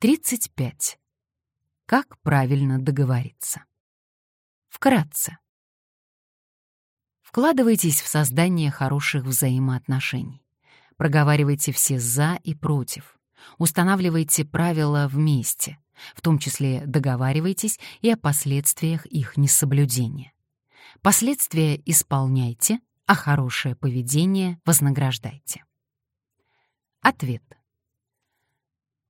35. Как правильно договориться? Вкратце. Вкладывайтесь в создание хороших взаимоотношений. Проговаривайте все «за» и «против». Устанавливайте правила вместе, в том числе договаривайтесь и о последствиях их несоблюдения. Последствия исполняйте, а хорошее поведение вознаграждайте. Ответ.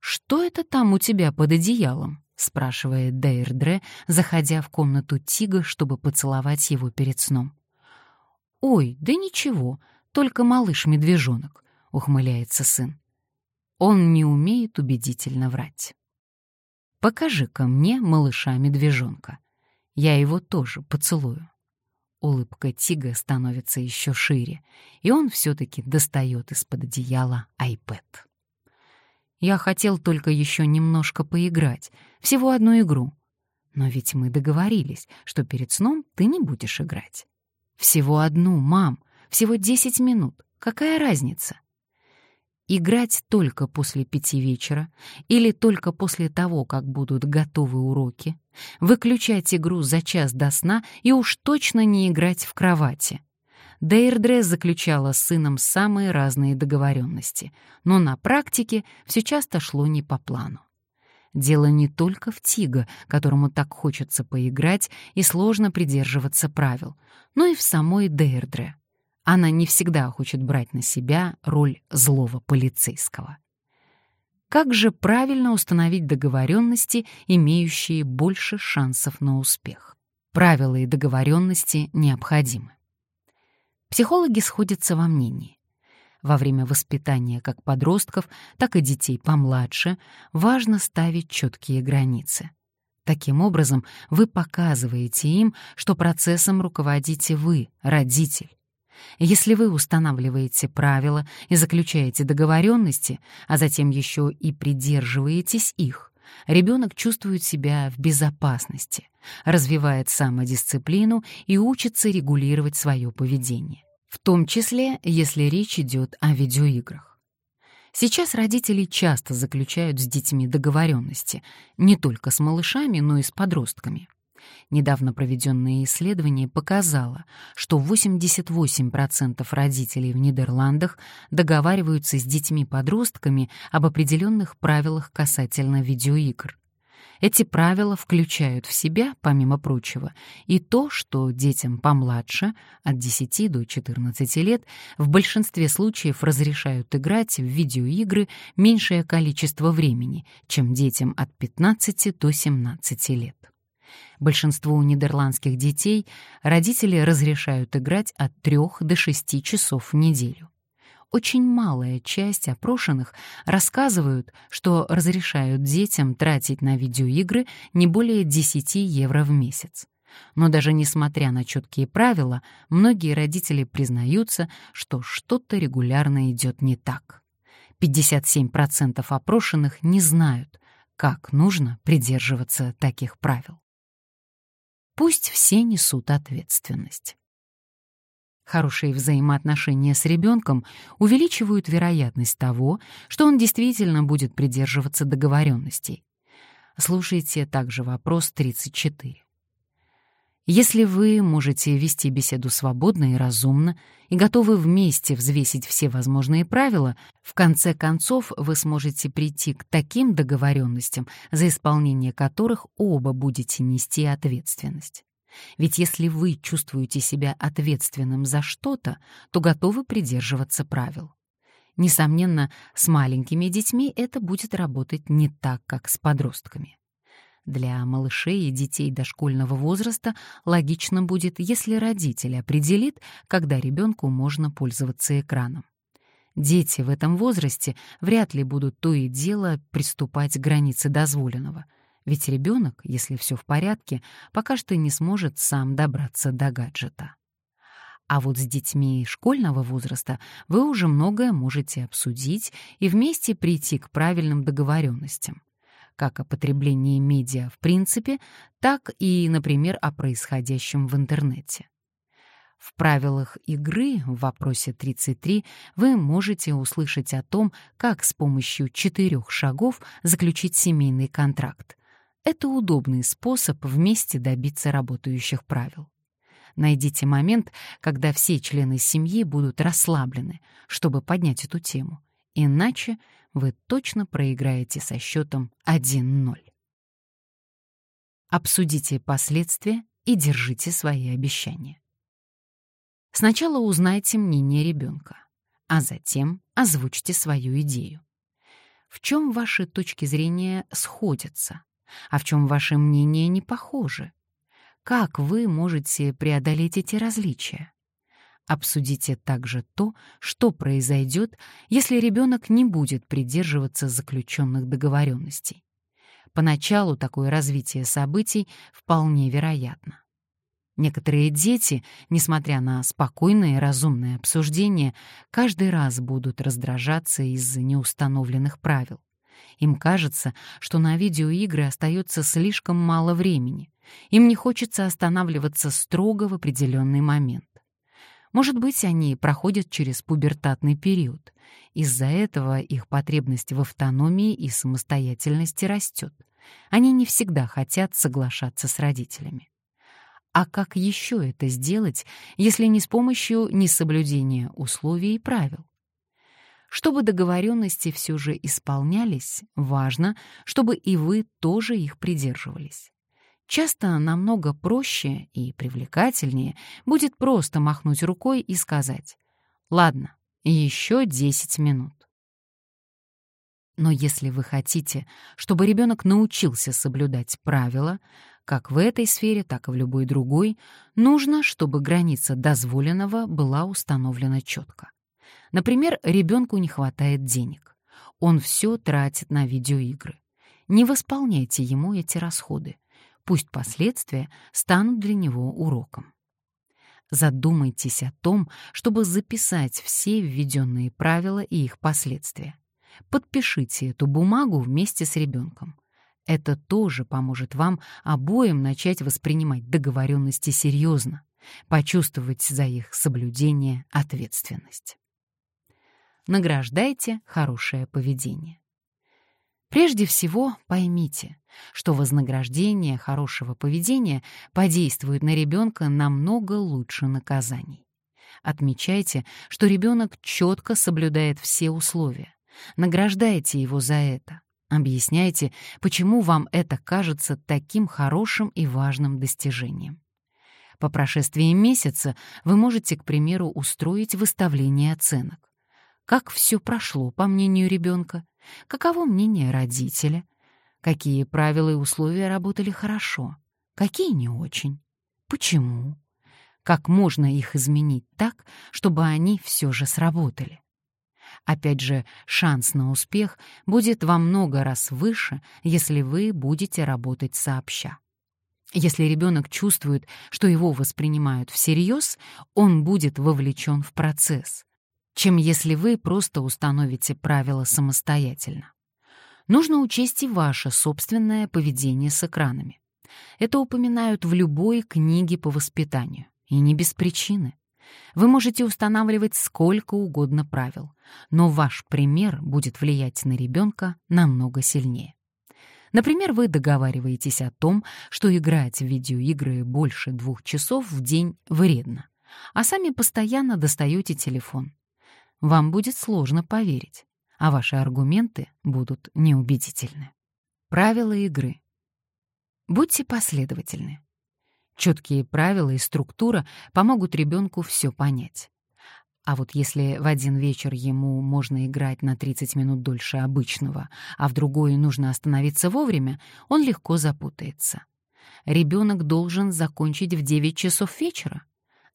«Что это там у тебя под одеялом?» — спрашивает Дейрдре, заходя в комнату Тига, чтобы поцеловать его перед сном. «Ой, да ничего, только малыш-медвежонок», — ухмыляется сын. Он не умеет убедительно врать. «Покажи-ка мне малыша-медвежонка. Я его тоже поцелую». Улыбка Тига становится еще шире, и он все-таки достает из-под одеяла iPad. Я хотел только еще немножко поиграть, всего одну игру. Но ведь мы договорились, что перед сном ты не будешь играть. Всего одну, мам, всего 10 минут. Какая разница? Играть только после пяти вечера или только после того, как будут готовы уроки, выключать игру за час до сна и уж точно не играть в кровати. Дейрдре заключала с сыном самые разные договоренности, но на практике все часто шло не по плану. Дело не только в Тига, которому так хочется поиграть и сложно придерживаться правил, но и в самой Дейрдре. Она не всегда хочет брать на себя роль злого полицейского. Как же правильно установить договоренности, имеющие больше шансов на успех? Правила и договоренности необходимы. Психологи сходятся во мнении. Во время воспитания как подростков, так и детей помладше важно ставить четкие границы. Таким образом, вы показываете им, что процессом руководите вы, родитель. Если вы устанавливаете правила и заключаете договоренности, а затем еще и придерживаетесь их, ребенок чувствует себя в безопасности, развивает самодисциплину и учится регулировать свое поведение, в том числе, если речь идет о видеоиграх. Сейчас родители часто заключают с детьми договоренности, не только с малышами, но и с подростками. Недавно проведенное исследование показало, что 88% родителей в Нидерландах договариваются с детьми-подростками об определенных правилах касательно видеоигр. Эти правила включают в себя, помимо прочего, и то, что детям помладше, от 10 до 14 лет, в большинстве случаев разрешают играть в видеоигры меньшее количество времени, чем детям от 15 до 17 лет. Большинству нидерландских детей родители разрешают играть от 3 до 6 часов в неделю. Очень малая часть опрошенных рассказывают, что разрешают детям тратить на видеоигры не более 10 евро в месяц. Но даже несмотря на четкие правила, многие родители признаются, что что-то регулярно идет не так. 57% опрошенных не знают, как нужно придерживаться таких правил. Пусть все несут ответственность. Хорошие взаимоотношения с ребенком увеличивают вероятность того, что он действительно будет придерживаться договоренностей. Слушайте также вопрос 34. Если вы можете вести беседу свободно и разумно и готовы вместе взвесить все возможные правила, в конце концов вы сможете прийти к таким договоренностям, за исполнение которых оба будете нести ответственность. Ведь если вы чувствуете себя ответственным за что-то, то готовы придерживаться правил. Несомненно, с маленькими детьми это будет работать не так, как с подростками. Для малышей и детей дошкольного возраста логично будет, если родитель определит, когда ребенку можно пользоваться экраном. Дети в этом возрасте вряд ли будут то и дело приступать к границе дозволенного, ведь ребенок, если все в порядке, пока что не сможет сам добраться до гаджета. А вот с детьми школьного возраста вы уже многое можете обсудить и вместе прийти к правильным договоренностям как о потреблении медиа в принципе, так и, например, о происходящем в интернете. В правилах игры в вопросе 33 вы можете услышать о том, как с помощью четырех шагов заключить семейный контракт. Это удобный способ вместе добиться работающих правил. Найдите момент, когда все члены семьи будут расслаблены, чтобы поднять эту тему. Иначе вы точно проиграете со счетом 1-0. Обсудите последствия и держите свои обещания. Сначала узнайте мнение ребенка, а затем озвучьте свою идею. В чем ваши точки зрения сходятся, а в чем ваши мнения не похожи? Как вы можете преодолеть эти различия? Обсудите также то, что произойдет, если ребенок не будет придерживаться заключенных договоренностей. Поначалу такое развитие событий вполне вероятно. Некоторые дети, несмотря на спокойное и разумное обсуждение, каждый раз будут раздражаться из-за неустановленных правил. Им кажется, что на видеоигры остается слишком мало времени. Им не хочется останавливаться строго в определенный момент. Может быть, они проходят через пубертатный период. Из-за этого их потребность в автономии и самостоятельности растет. Они не всегда хотят соглашаться с родителями. А как еще это сделать, если не с помощью несоблюдения условий и правил? Чтобы договоренности все же исполнялись, важно, чтобы и вы тоже их придерживались. Часто намного проще и привлекательнее будет просто махнуть рукой и сказать «Ладно, еще 10 минут». Но если вы хотите, чтобы ребенок научился соблюдать правила, как в этой сфере, так и в любой другой, нужно, чтобы граница дозволенного была установлена четко. Например, ребенку не хватает денег. Он все тратит на видеоигры. Не восполняйте ему эти расходы. Пусть последствия станут для него уроком. Задумайтесь о том, чтобы записать все введенные правила и их последствия. Подпишите эту бумагу вместе с ребенком. Это тоже поможет вам обоим начать воспринимать договоренности серьезно, почувствовать за их соблюдение ответственность. Награждайте хорошее поведение. Прежде всего, поймите, что вознаграждение хорошего поведения подействует на ребенка намного лучше наказаний. Отмечайте, что ребенок четко соблюдает все условия. Награждайте его за это. Объясняйте, почему вам это кажется таким хорошим и важным достижением. По прошествии месяца вы можете, к примеру, устроить выставление оценок. Как все прошло, по мнению ребенка? Каково мнение родителя? Какие правила и условия работали хорошо? Какие не очень? Почему? Как можно их изменить так, чтобы они все же сработали? Опять же, шанс на успех будет во много раз выше, если вы будете работать сообща. Если ребенок чувствует, что его воспринимают всерьез, он будет вовлечен в процесс чем если вы просто установите правила самостоятельно. Нужно учесть и ваше собственное поведение с экранами. Это упоминают в любой книге по воспитанию, и не без причины. Вы можете устанавливать сколько угодно правил, но ваш пример будет влиять на ребенка намного сильнее. Например, вы договариваетесь о том, что играть в видеоигры больше двух часов в день вредно, а сами постоянно достаете телефон вам будет сложно поверить, а ваши аргументы будут неубедительны. Правила игры. Будьте последовательны. Четкие правила и структура помогут ребенку все понять. А вот если в один вечер ему можно играть на 30 минут дольше обычного, а в другой нужно остановиться вовремя, он легко запутается. Ребенок должен закончить в 9 часов вечера.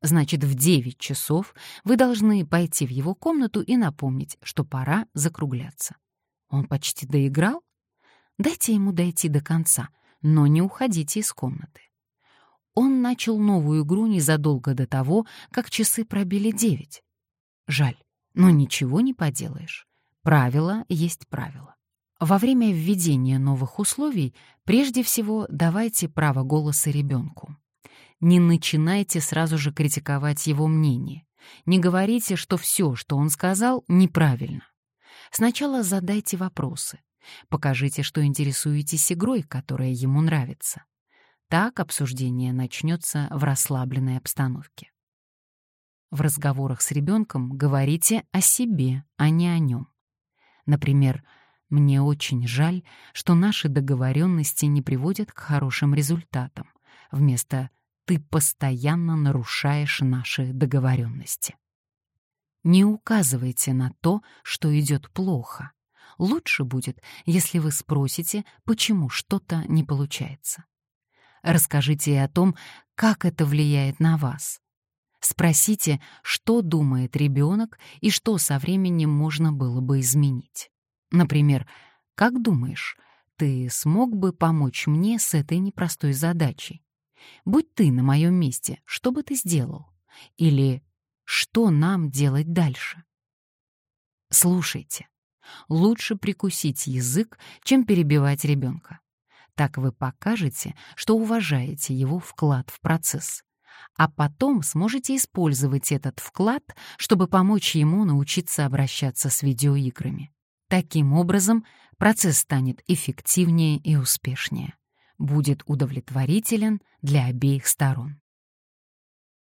Значит, в 9 часов вы должны пойти в его комнату и напомнить, что пора закругляться. Он почти доиграл? Дайте ему дойти до конца, но не уходите из комнаты. Он начал новую игру незадолго до того, как часы пробили девять. Жаль, но ничего не поделаешь. Правило есть правило. Во время введения новых условий прежде всего давайте право голоса ребенку. Не начинайте сразу же критиковать его мнение. Не говорите, что все, что он сказал, неправильно. Сначала задайте вопросы. Покажите, что интересуетесь игрой, которая ему нравится. Так обсуждение начнется в расслабленной обстановке. В разговорах с ребенком говорите о себе, а не о нем. Например, «Мне очень жаль, что наши договоренности не приводят к хорошим результатам», вместо «Ты постоянно нарушаешь наши договоренности». Не указывайте на то, что идет плохо. Лучше будет, если вы спросите, почему что-то не получается. Расскажите и о том, как это влияет на вас. Спросите, что думает ребенок и что со временем можно было бы изменить. Например, как думаешь, ты смог бы помочь мне с этой непростой задачей? Будь ты на моем месте, что бы ты сделал? Или что нам делать дальше? Слушайте. Лучше прикусить язык, чем перебивать ребенка. Так вы покажете, что уважаете его вклад в процесс. А потом сможете использовать этот вклад, чтобы помочь ему научиться обращаться с видеоиграми. Таким образом, процесс станет эффективнее и успешнее. Будет удовлетворителен для обеих сторон.